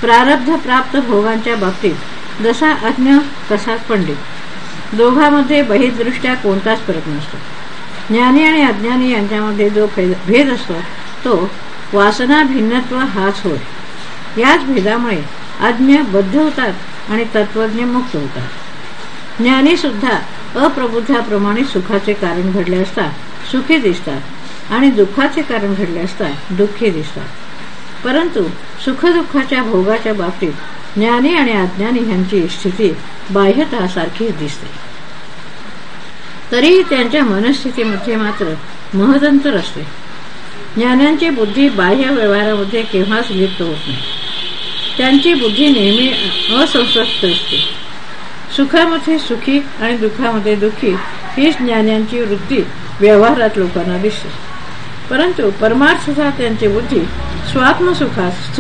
प्रारब्ध प्राप्त भोगांच्या बाबतीत जसा अज्ञ तसा पंडित. दोघांमध्ये बहिदृष्ट्या कोणताच फरक नसतो. ज्ञानी आणि अज्ञानी यांच्यामध्ये जो भेद असतो तो वासना भिन्नत्व हाच होय. याच भेदामुळे अज्ञ बद्ध होतात आणि तत्वज्ञ मुक्त होतात. ज्ञानी सुद्धा अप्रबुद्धाप्रमाणे सुखाचे कारण घडले असता सुखी दिसतात आणि दुःखाचे कारण घडले असता दुःखी दिसतात. परंतु सुखदुःखाच्या भोगाच्या बाबतीत ज्ञानी आणि अज्ञानी यांची स्थिती बाह्यत सारखीच दिसते. तरीही त्यांच्या मनस्थितीमध्ये मात्र महदंतर असते. ज्ञानांची बुद्धी बाह्य व्यवहारामध्ये केव्हाच लिप्त होत नाही. त्यांची बुद्धी नेहमी असंसक्त असते. सुखामध्ये सुखी आणि दुःखामध्ये दुःखी हीच ज्ञानांची वृत्ती व्यवहारात लोकांना दिसते. परंतु परमार्थता त्यांची बुद्धी स्वात्मसुखात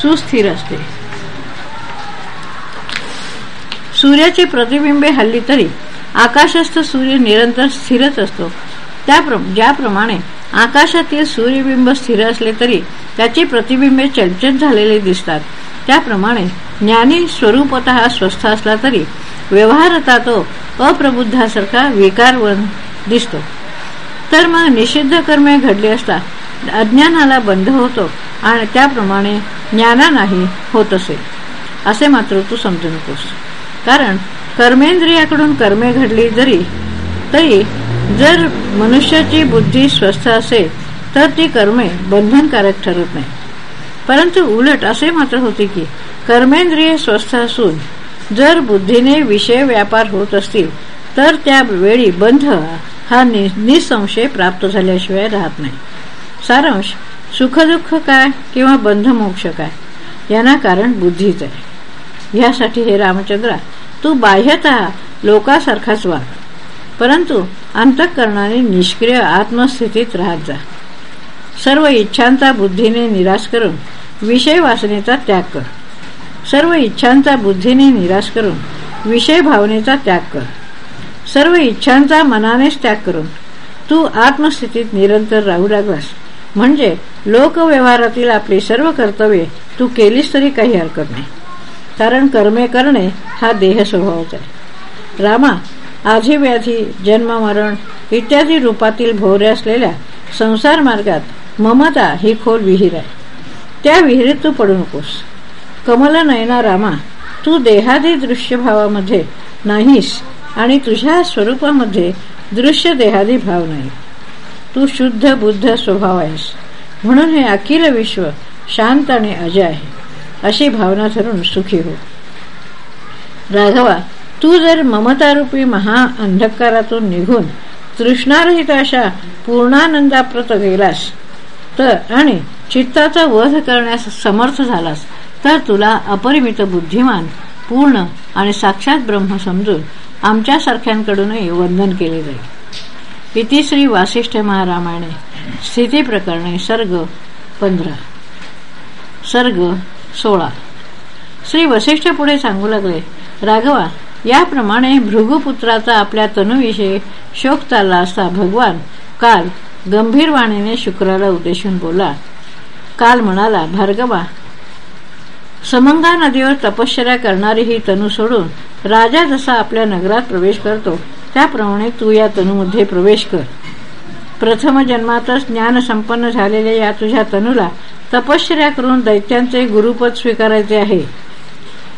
सुस्थिर असते. सूर्याचे प्रतिबिंबे हल्ली तरी आकाशस्थ सूर्य निरंतर स्थिरच असतो. ज्याप्रमाणे आकाशातील सूर्यबिंब स्थिर असले तरी त्याचे प्रतिबिंबे चलचल झालेले दिसतात. त्याप्रमाणे ज्ञानी स्वरूपत स्वस्थ असला तरी व्यवहारता तो अप्रबुद्धासारखा विकारवन दिसतो. तर मग निषिद्ध कर्मे घडली असता अज्ञानाला बंध होतो आणि त्याप्रमाणे ज्ञानानाही होत असेल असे मात्र तू समजू नकोस. कारण कर्मेंद्रियाकडून कर्मे घडली जरी तरी जर मनुष्याची बुद्धी स्वस्थ असेल तर ती कर्मे बंधनकारक ठरत नाही. परंतु उलट असे मात्र होते की कर्मेंद्रिय स्वस्थ असून जर बुद्धीने विषय व्यापार होत असतील तर त्या वेळी बंध हा निसंशय प्राप्त झाल्याशिवाय राहत नाही. सारांश सुखदुःख काय किंवा बंध मोक्ष काय? यांना कारण बुद्धीच आहे. ह्यासाठी हे रामचंद्रा तू बाह्यत लोकासारखाच वाग. परंतु अंतःकरणाने निष्क्रिय आत्मस्थितीत राहत जा. सर्व इच्छांचा बुद्धीने निराश करून विषय वासनेचा त्याग कर. सर्व इच्छांचा बुद्धीने निराश करून विषय भावनेचा त्याग कर. सर्व इच्छांचा मनानेच त्याग करून तू आत्मस्थितीत निरंतर राहू लागलास. म्हणजे लोकव्यवहारातील आपली सर्व कर्तव्ये तू केलीस तरी काही हरकत नाही. कारण कर्मे करणे हा देह स्वभावच आहे. रामा आधी व्याधी जन्ममरण इत्यादी रूपातील भोवरे असलेल्या संसार मार्गात ममता ही खोल विहीर आहे. त्या विहिरीत तू पडू नकोस. कमल नयना रामा तू देहादी दृश्यभावामध्ये नाहीस. आणि तुझ्या स्वरूपामध्ये दृश्य देहादी भाव नाही. तू शुद्ध बुद्ध स्वभाव आहेस. म्हणून हे अखिल विश्व शांत आणि अजय आहे. अशी भावना धरून सुखी हो. राघवा तू जर ममतारूपी महा अंधकारातून निघून तृष्णारहित अशा पूर्णानंदाप्रत गेलास तर आणि चित्ताचा वध करण्यास समर्थ झालास तर तुला अपरिमित बुद्धिमान पूर्ण आणि साक्षात ब्रह्म समजून आमच्यासारख्यांकडूनही वंदन केले जाईल. इति श्री वासिष्ठ महारामायणे स्थिती प्रकरणे सर्ग पंधरा. सर्ग सोळा. श्री वसिष्ठ पुढे सांगू लागले राघवा याप्रमाणे भृगुपुत्राचा आपल्या तनुविषयी शोक चालला असता भगवान काल गंभीर वाणीने शुक्राला उद्देशून बोला काल म्हणाला भार्गवा समंगा नदीवर तपश्चर्या करणारी ही तनू सोडून राजा जसा आपल्या नगरात प्रवेश करतो त्याप्रमाणे तू या तनूमध्ये प्रवेश कर. प्रथम जन्मातच ज्ञान संपन्न झालेल्या या तुझ्या तनूला तपश्चर्या करून दैत्यांचे गुरुपद स्वीकारायचे आहे.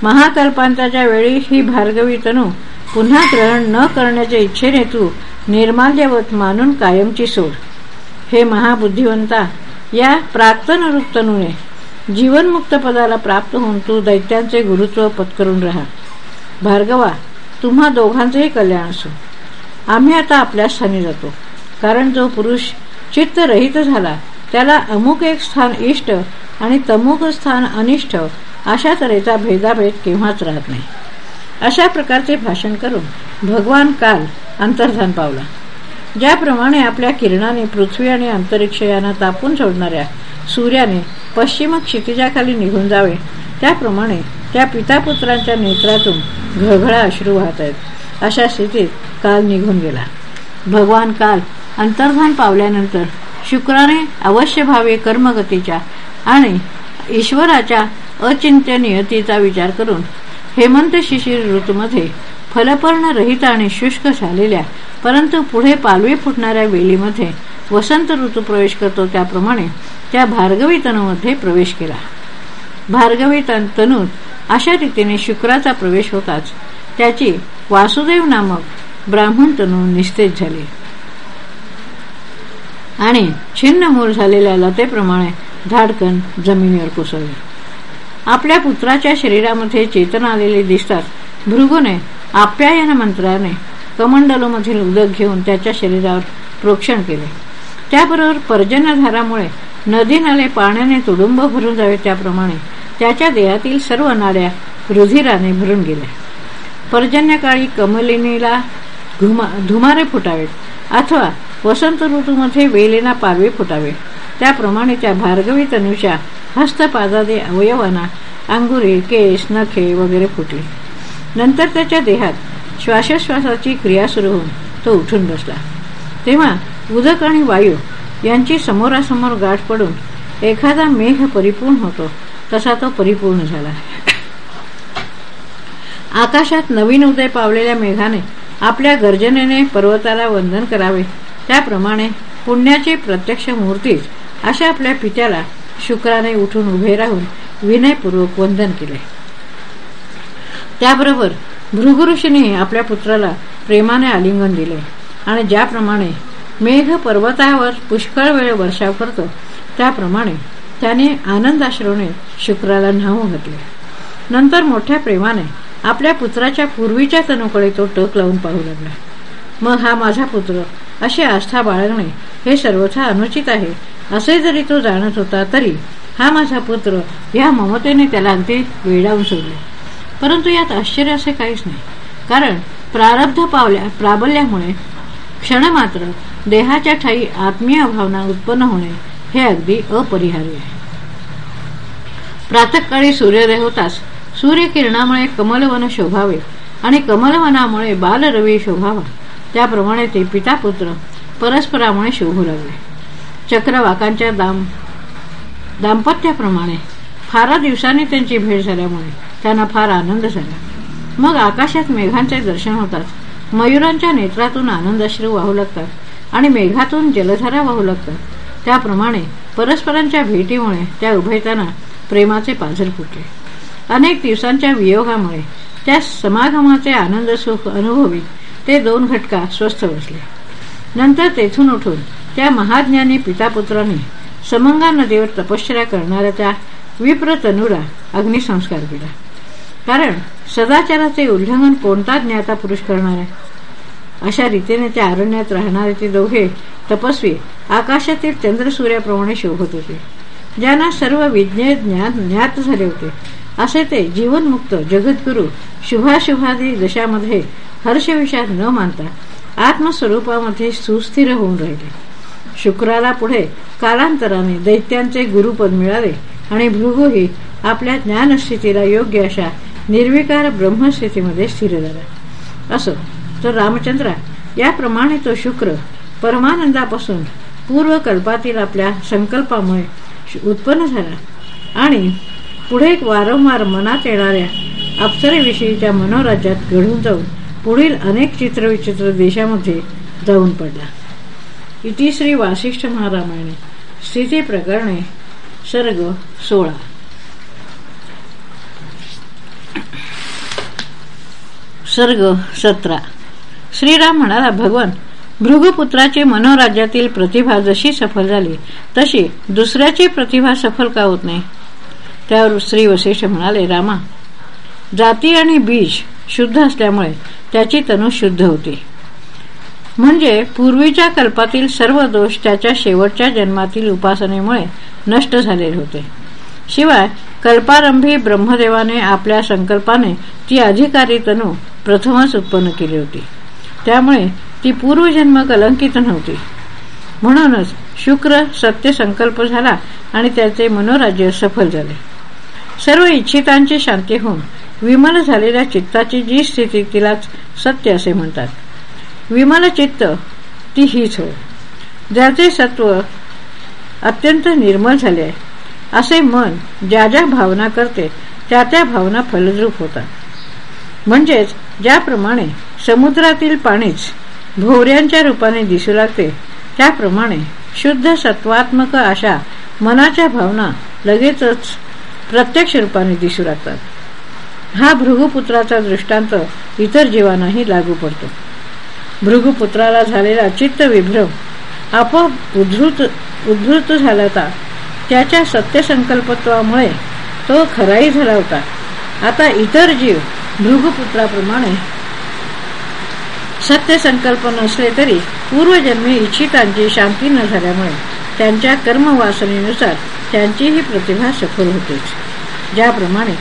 महाकल्पांताच्या वेळी ही भार्गवी तनू पुन्हा ग्रहण न करण्याच्या इच्छेने तू निर्माल्यवत मानून कायमची सोड. हे महाबुद्धिवंता या प्राक्तनरूप तनूने जीवनमुक्त पदाला प्राप्त होऊन तू दैत्यांचे गुरुत्व पत्करून राहा. भार्गवा तुम्हा दोघांचेही कल्याण असो. आम्ही आता आपल्या स्थानी जातो. कारण जो पुरुष चित्तरहित झाला त्याला अमुक एक स्थान इष्ट आणि तमुक स्थान अनिष्ट अशा तऱ्हेचा भेदाभेद केव्हाच राहत नाही. अशा प्रकारचे भाषण करून भगवान काल अंतर्धान पावला. ज्याप्रमाणे आपल्या किरणाने पृथ्वी आणि अंतरिक्ष यांना तापून सोडणाऱ्या सूर्याने पश्चिम क्षितिजाखाली निघून जावे. त्याप्रमाणे त्या पितापुत्रांच्या नेत्रातून घळघळा अश्रू वाहत आहेत. अशा स्थितीत काल निघून गेला. भगवान काल अंतर्धान पावल्यानंतर शुक्राने अवश्य भावे कर्मगतीच्या आणि ईश्वराच्या अचिंत्य नियतीचा विचार करून हेमंत शिशिर ऋतूमध्ये फलपर्ण रहित आणि शुष्क झालेल्या परंतु पुढे पालवी फुटणाऱ्या वेलीमध्ये वसंत ऋतू प्रवेश करतो त्याप्रमाणे त्या भार्गवी तनूमध्ये प्रवेश केला. भार्गवी तनूत अशा रीतीने शुक्राचा प्रवेश होताच त्याची वासुदेव नामक ब्राह्मण तनू निस्तेज झाली. आणि छिन्नमूल झालेल्या लतेप्रमाणे धाडकन जमिनीवर कोसळले. आपल्या पुत्राच्या शरीरामध्ये चेतना आलेली दिसतात भृगूने आप्यायन मंत्राने कमंडलोमधील उदक घेऊन त्याच्या शरीरावर प्रोक्षण केले. त्याबरोबर पर्जनधारामुळे नदी नाले पाण्याने तुडुंब भरून जावे त्याप्रमाणे त्याच्या देहातील सर्व नाड्या रुधिराने भरून गेल्या. पर्जन्यकाळी कमलिनीला धुमारे फुटावेत अथवा वसंत ऋतूमध्ये वेलीना पारवे फुटावे. त्याप्रमाणे त्या भार्गवी तनुषा हस्तपादादे अवयवांना अंगुरी केस नखे वगैरे फुटले. नंतर त्याच्या देहात श्वासोश्वासाची क्रिया सुरू होऊन तो उठून बसला. तेव्हा उदक आणि वायू यांची समोरासमोर गाठ पडून एखादा मेघ परिपूर्ण होतो तसा तो परिपूर्ण झाला. आकाशात नवीन उदय पावलेल्या मेघाने आपल्या गर्जनेने पर्वताला वंदन करावे. त्याप्रमाणे पुण्याची प्रत्यक्ष मूर्तीच अशा आपल्या पित्याला शुक्राने उठून उभे राहून विनयपूर्वक वंदन केले. त्याबरोबर भृगुऋषीने आपल्या पुत्राला प्रेमाने आलिंगन दिले. आणि ज्याप्रमाणे मेघ पर्वतावर पुष्कळ वेळ वर्षाव करतो त्याप्रमाणे त्याने आनंदाश्रवणे शुक्राला न्हावून घातले. नंतर मोठ्या प्रेमाने आपल्या पुत्राच्या पूर्वीच्या तनुकडे तो टक लावून पाहू लागला. मग हा माझा पुत्र अशी आस्था बाळगणे हे सर्वथा अनुचित आहे. असे जरी तो जाणत होता तरी हा माझा पुत्र या ममतेने त्याला अंतिम वेडावून सोडले. परंतु यात आश्चर्य असे काहीच नाही. कारण प्रारब्ध पावल्या प्राबल्यामुळे क्षणमात्र देहाच्या ठाई आत्मीय भावना उत्पन्न होणे हे अगदी अपरिहार्य आहे. प्रातकाळी सूर्योदय होताच सूर्यकिरणामुळे कमलवन शोभावे आणि कमलवनामुळे बालरवी शोभावा. त्याप्रमाणे ते पितापुत्र परस्परामुळे शोभू लागले. चक्रवाकांच्या दाम दाम्पत्याप्रमाणे फारा दिवसांनी त्यांची भेट झाल्यामुळे त्यांना फार आनंद झाला. मग आकाशात मेघांचे दर्शन होतात. मयुरांच्या नेत्रातून आनंदाश्रू वाहू लागतात आणि मेघातून जलधारा वाहू लागतात. त्याप्रमाणे परस्परांच्या भेटीमुळे त्या उभयताना प्रेमाचे पाझर फुटले. अनेक दिवसांच्या वियोगामुळे त्या समागमाचे आनंद सुख अनुभवी ते दोन घटका स्वस्थ बसले. नंतर तेथून उठून त्या महाज्ञानी पितापुत्रांनी समंगा नदीवर तपश्चर्या करणाऱ्या त्या विप्र तनुरा अग्निसंस्कार केला. कारण सदाचाराचे उल्लंघन कोणता ज्ञाता पुरुष करणार आहे? अशा रीतीने त्या अरण्यात राहणारे ते दोघे तपस्वी आकाशातील चंद्रसूर्याप्रमाणे शोभत होते. ज्यांना सर्व विज्ञे ज्ञान ज्ञात झाले होते. असे ते जीवनमुक्त जगद्गुरु शुभाशुभादी दशामध्ये हर्षविषाद न मानता आत्मस्वरूपामध्ये सुस्थिर होऊन राहिले. शुक्राला पुढे कालांतराने दैत्यांचे गुरुपद मिळाले आणि भृगूही आपल्या ज्ञानस्थितीला योग्य अशा निर्विकार ब्रह्मस्थितीमध्ये स्थिर झाला. असो. तर रामचंद्रा याप्रमाणे तो शुक्र परमानंदापासून पूर्वकल्पातील आपल्या संकल्पामुळे उत्पन्न झाला आणि पुढे वारंवार मनात येणाऱ्या अप्सरेविषयीच्या मनोराज्यात घडून जाऊन पुढील अनेक चित्रविचित्र देशामध्ये जाऊन पडला. इति श्री वासिष्ठ महारामाने स्थिती प्रकरणे सर्ग सोळा. सर्ग सतरा. श्रीराम म्हणाला भगवान भृगुपुत्राची मनोराज्यातील प्रतिभा जशी सफल झाली तशी दुसऱ्याची प्रतिभा सफल का होत नाही? त्यावर श्री वशिष्ठ म्हणाले रामा जाती आणि बीज शुद्ध असल्यामुळे त्याची तनु शुद्ध होती. म्हणजे पूर्वीच्या कल्पातील सर्व दोष त्याच्या शेवटच्या जन्मातील उपासनेमुळे नष्ट झालेले होते. शिवाय कल्पारंभी ब्रह्मदेवाने आपल्या संकल्पाने ती अधिकारी तनू प्रथमच उत्पन्न केली होती. त्यामुळे ती पूर्वजन्म कलंकित नव्हती. म्हणूनच शुक्र सत्य संकल्प झाला आणि त्याचे मनोराज्य सफल झाले. सर्व इच्छितांची शांती होऊन विमल झालेल्या चित्ताची जी स्थिती तिलाच सत्य असे म्हणतात. विमल चित्त ती हीच हो ज्याचे सत्व अत्यंत निर्मल झाले आहे असे मन ज्या ज्या भावना करते त्या त्या भावना फलद्रूप होतात. म्हणजेच ज्याप्रमाणे समुद्रातील पाणीच भोवऱ्यांच्या रूपाने दिसू लागते त्याप्रमाणे शुद्ध सत्वात्मक अशा मनाच्या भावना लगेचच प्रत्यक्ष रूपाने दिसू लागतात. हा भृगुपुत्राचा दृष्टांत इतर जीवांनाही लागू पडतो. भृगुपुत्राला झालेला चित्त विभ्रम आपोआप उद्धृत उद्धृत झाला त्याच्या सत्यसंकल्पत्वामुळे तो खराई झाला होता आता इतर जीव भृगपुत्राप्रमाणे सत्यसंकल्प नसले तरी पूर्वजन्मी इच्छितांची शांती न झाल्यामुळे त्यांच्या कर्मवासनेनुसार त्यांचीही प्रतिभा सफल होतेच. ज्याप्रमाणे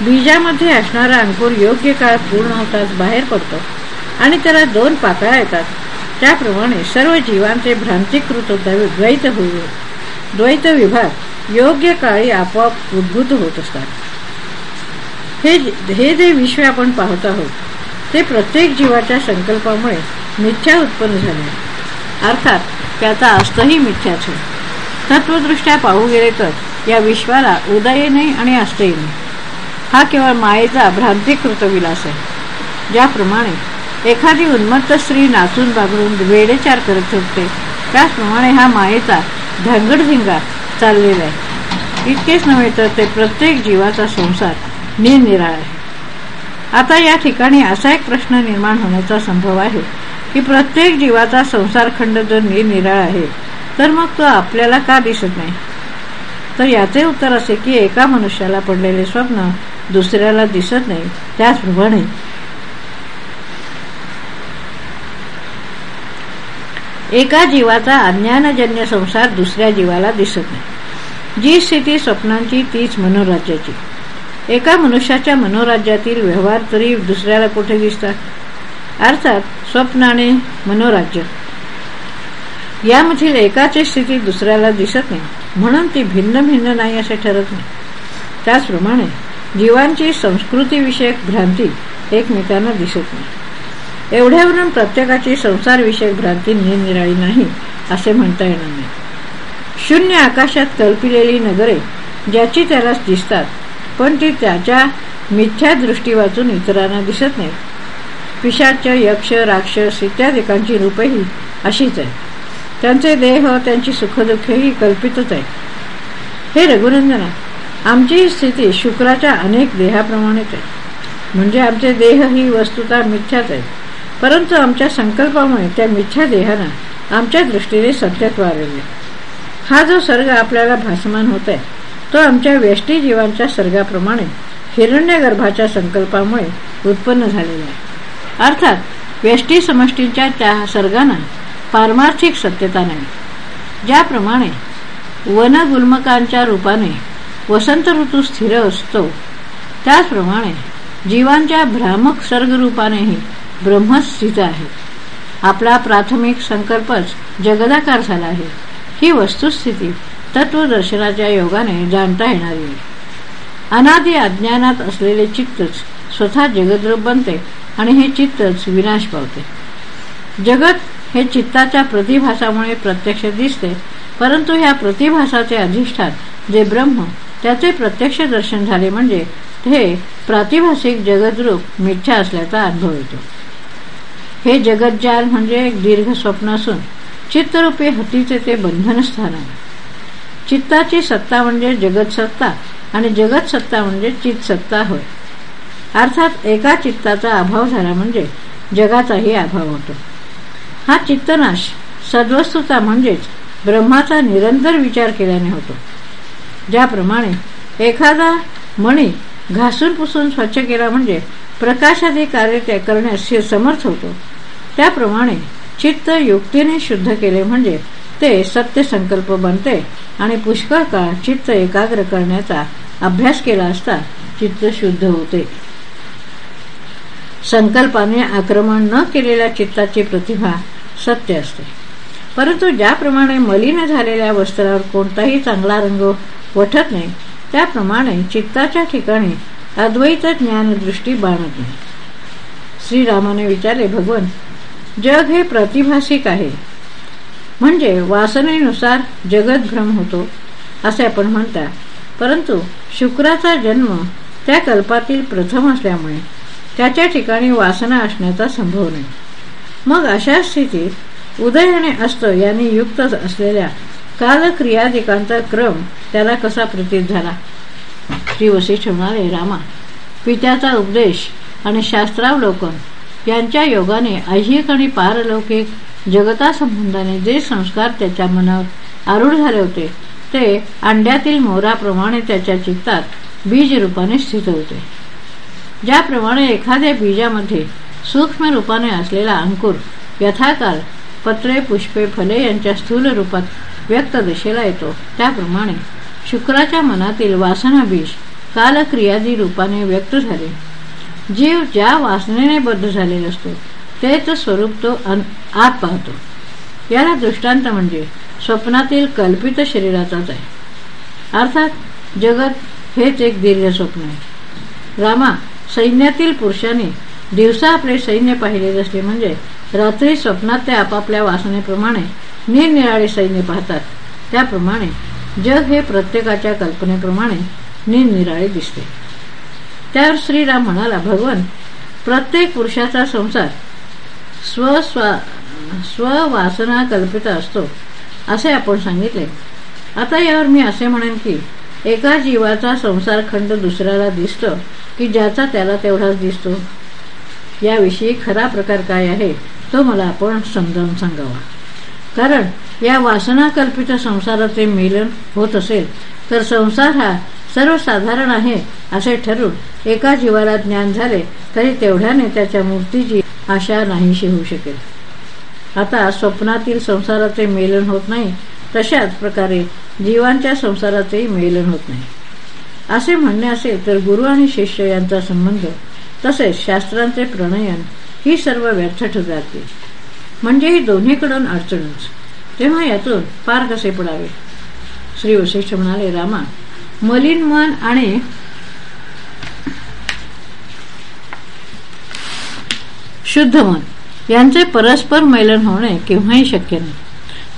बीजामध्ये असणारा अंकुर योग्य काळ पूर्ण होताच बाहेर पडतो आणि त्याला दोन पाकळ्या येतात. त्याप्रमाणे सर्व जीवांचे भ्रांतिकृत द्वैत होईल. द्वैत विभाग योग्य काळी आपोआप उद्भूत होत असतात. हे हे जे विश्व आपण पाहत आहोत ते प्रत्येक जीवाच्या संकल्पामुळे मिथ्या उत्पन्न झाले अर्थात त्याचा अस्तही मिथ्याच होय तत्वदृष्ट्या पाहू गेले तर या विश्वाला उदय नाही आणि अस्तही नाही. हा केवळ मायेचा भ्रांतिकृत विलास आहे. ज्याप्रमाणे एखादी उन्मत्त स्त्री नाचून बागडून वेडेचार करत होते त्याचप्रमाणे हा मायेचा धांगडधिंगा चाललेला आहे. इतकेच नव्हे तर ते प्रत्येक जीवाचा संसार निरनिराळ आहे. आता या ठिकाणी असा एक प्रश्न निर्माण होण्याचा संभव आहे की प्रत्येक जीवाचा संसारखंड जर निरनिराळ आहे तर मग तो आपल्याला का दिसत नाही? तर याचे उत्तर असे की एका मनुष्याला पडलेले स्वप्न दुसऱ्याला दिसत नाही त्याचप्रमाणे एका जीवाचा अज्ञानजन्य संसार दुसऱ्या जीवाला दिसत नाही. जी स्थिती स्वप्नांची तीच मनोराज्याची. एका मनुष्याच्या मनोराज्यातील व्यवहार तरी दुसऱ्याला कुठे दिसतात? अर्थात स्वप्नाने मनोराज्य. यामधील एकाची स्थिती दुसऱ्याला दिसत नाही म्हणून ती भिन्न भिन्न नाही असे ठरत नाही. त्याचप्रमाणे जीवांची संस्कृतीविषयक भ्रांती एकमेकांना दिसत नाही. एवढ्यावरून प्रत्येकाची संसारविषयक भ्रांती निरनिराळी नाही असे म्हणता येणार नाही. शून्य आकाशात कल्पिलेली नगरे ज्याची त्यालाच दिसतात पण ती त्याच्या मिथ्या दृष्टी वाचून इतरांना दिसत नाही पिशाच यक्ष राक्षस इत्यादिकांची रूपही अशीच आहे. त्यांचे देह त्यांची सुखदुःखेही कल्पितच आहे हे रघुनंदना आमची स्थिती शुक्राच्या अनेक देहाप्रमाणेच आहे. म्हणजे आमचे देह ही वस्तुता मिथ्याच आहे परंतु आमच्या संकल्पामुळे त्या मिथ्या देहानं आमच्या दृष्टीने सत्यत्व आलेले हा जो सर्ग आपल्याला भासमान होत आहे तो आमच्या व्यष्टी जीवांच्या सर्गाप्रमाणे हिरण्य गर्भाच्या संकल्पामुळे उत्पन्न झालेला आहे. अर्थात व्यष्टी समष्टींच्या त्या सर्गांना पारमार्थिक सत्यता नाही. ज्याप्रमाणे वनगुल्मकांच्या रूपाने वसंत ऋतू स्थिर असतो त्याचप्रमाणे जीवांच्या भ्रामक सर्गरूपानेही ब्रह्मस्थित आहे. आपला प्राथमिक संकल्पच जगदाकार झाला आहे. ही वस्तुस्थिती तत्वदर्शनाच्या योगाने जाणता येणारी. अनादी अज्ञानात असलेले चित्तच स्वतः जगद्रूप बनते आणि हे चित्तच विनाश पावते. जगत हे चित्ताच्या प्रतिभासामुळे प्रत्यक्ष दिसते परंतु ह्या प्रतिभासाचे अधिष्ठान जे ब्रह्म त्याचे प्रत्यक्ष दर्शन झाले म्हणजे हे प्रातिभासिक जगद्रूप मिथ्या असल्याचा अनुभव येतो. हे जगज्जाल म्हणजे एक दीर्घ स्वप्न असून चित्तरूपी हतीचे ते बंधन स्थान आहे. चित्ताची सत्ता म्हणजे जगत सत्ता आणि जगत सत्ता म्हणजे चित सत्ता होय. अर्थात एका चित्ताचा अभाव झाला म्हणजे जगाचाही अभाव होतो. हा चित्तनाश सद्वस्तुता म्हणजेच ब्रह्माचा निरंतर विचार केल्याने होतो. ज्याप्रमाणे एखादा मणी घासून पुसून स्वच्छ केला म्हणजे प्रकाशादी कार्य करण्यास समर्थ होतो. त्याप्रमाणे चित्त युक्तीने शुद्ध केले म्हणजे ते सत्य संकल्प बनते आणि पुष्कळ काळ चित्त एकाग्र करण्याचा अभ्यास केला असता चित्त शुद्ध होते. संकल्पाने आक्रमण न केलेल्या चित्ताची प्रतिभा सत्य असते. परंतु ज्याप्रमाणे मलिन झालेल्या वस्त्रावर कोणताही चांगला रंग वठत नाही त्याप्रमाणे चित्ताच्या ठिकाणी अद्वैत ज्ञानदृष्टी बाणत नाही श्रीरामाने विचारले भगवन जग हे प्रतिभासिक आहे. म्हणजे वासनेनुसार जगत भ्रम होतो असे आपण म्हणता. परंतु शुक्राचा जन्म त्या कल्पातील प्रथम असल्यामुळे त्याच्या ठिकाणी वासना असण्याचा संभव नाही. मग अशा स्थितीत उदय आणि अस्त यांनी युक्त असलेल्या कालक्रियादिकांचा क्रम त्याला कसा प्रतीत झाला? श्री वशिष्ठ म्हणाले रामा पित्याचा उपदेश आणि शास्त्रावलोकन यांच्या योगाने ऐहिक आणि पारलौकिक जगतासंबंधाने जे संस्कार त्याच्या मनावर आरूढ झाले होते ते अंड्यातील मोराप्रमाणे त्याच्या चित्तात बीज रूपाने स्थित होते. ज्याप्रमाणे एखाद्या बीजामध्ये सूक्ष्म रूपाने असलेला अंकुर यथाकाल पत्रे पुष्पे फले यांच्या स्थूल रूपात व्यक्त दिशेला येतो त्याप्रमाणे शुक्राच्या मनातील वासना काल कालक्रियादी रूपाने व्यक्त झाले. जीव ज्या वासनेने बद्ध झालेला असतो तेच स्वरूप तो आत पाहतो. याला दृष्टांत म्हणजे स्वप्नातील कल्पित शरीराचाच आहे. अर्थात जगत हेच एक दीर्घ स्वप्न आहे. रामा सैन्यातील पुरुषाने दिवसा आपले सैन्य पाहिलेले असले म्हणजे रात्री स्वप्नात ते आपापल्या वासनेप्रमाणे निरनिराळे सैन्य पाहतात. त्याप्रमाणे जग हे प्रत्येकाच्या कल्पनेप्रमाणे निरनिराळे दिसते. त्यावर श्रीराम म्हणाला भगवान प्रत्येक पुरुषाचा संसार स्वस्वा स्ववासना कल्पित असतो असे आपण सांगितले. आता यावर मी असे म्हणेन की एका जीवाचा संसार खंड दुसऱ्याला दिसतो की ज्याचा त्याला तेवढाच दिसतो? याविषयी खरा प्रकार काय आहे तो मला आपण समजावून सांगावा. कारण या वासनाकल्पित संसाराचे मिलन होत असेल तर संसार हा सर्वसाधारण आहे असे ठरून एका जीवाला ज्ञान झाले तरी तेवढ्याने त्याच्या मूर्तीची आशा नाहीशी होऊ शकेल. आता स्वप्नातील संसाराचे मेलन होत नाही तशाच प्रकारे जीवांच्या संसाराचेही मेलन होत नाही. असे म्हणणे असेल तर गुरु आणि शिष्य यांचा संबंध तसेच शास्त्रांचे प्रणयन ही सर्व व्यर्थ ठरतील म्हणजे ही दोन्हीकडून अडचणच तेव्हा यातून पार कसे पडावे श्री वशिष्ठ म्हणाले रामा मलिन मन आणि शुद्ध मन यांचे परस्पर मैलन होणे केव्हाही शक्य नाही.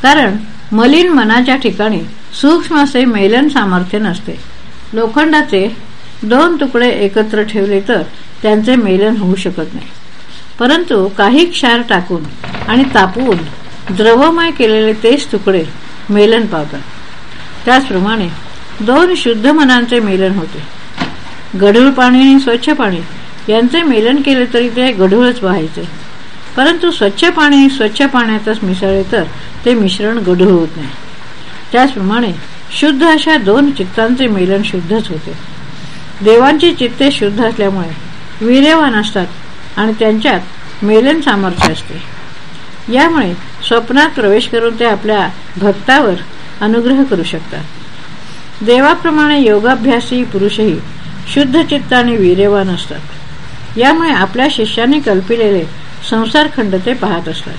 कारण मलिन मनाच्या ठिकाणी सूक्ष्म असे मैलन सामर्थ्य नसते. लोखंडाचे दोन तुकडे एकत्र ठेवले तर त्यांचे मेलन होऊ शकत नाही. परंतु काही क्षार टाकून आणि तापवून द्रवमय केलेले तेच तुकडे मेलन पावतात. त्याचप्रमाणे दोन शुद्ध मनांचे मेलन होते. गढूळ पाणी आणि स्वच्छ पाणी यांचे मेलन केले तरी ते गढूळच व्हायचे. परंतु स्वच्छ पाणी स्वच्छ पाण्यातच मिसळले तर ते मिश्रण गढूळ होत नाही. त्याचप्रमाणे शुद्ध अशा दोन चित्तांचे मेलन शुद्धच होते. देवांची चित्ते शुद्ध असल्यामुळे वीर्यवान असतात आणि त्यांच्यात मेलन सामर्थ्य असते. यामुळे स्वप्नात प्रवेश करून ते आपल्या भक्तावर अनुग्रह करू शकतात. देवाप्रमाणे योगाभ्यासी पुरुषही शुद्ध चित्त आणि वीर्यवान असतात. यामुळे आपल्या शिष्याने कल्पिलेले संसारखंड ते पाहत असतात.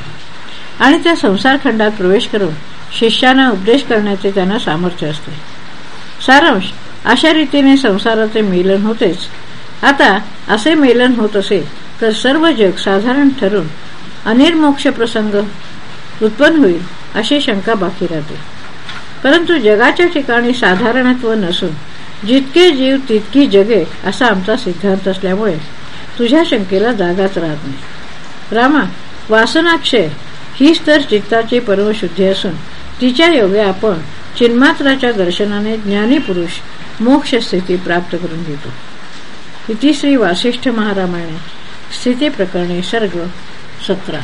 आणि त्या संसारखंडात प्रवेश करून शिष्यांना उपदेश करण्याचे त्यांना सामर्थ्य असते. सारांश अशा रीतीने संसाराचे मेलन होतेच. आता असे मेलन होत असेल तर सर्व जग साधारण ठरून अनिर्मोक्ष प्रसंग उत्पन्न होईल अशी शंका बाकी राहते. परंतु जगाच्या ठिकाणी साधारणत्व नसून जितके जीव तितकी जगे असा आमचा सिद्धांत असल्यामुळे तुझ्या शंकेला जागाच राहत नाही. रामा वासनाक्षय हीच तर चित्ताची परमशुद्धी असून तिच्या योगे आपण चिन्मात्राच्या दर्शनाने ज्ञानी पुरुष मोक्ष स्थिती प्राप्त करून घेतो. इति श्री वासिष्ठ महारामाने स्थिती प्रकरणे सर्ग सतरा.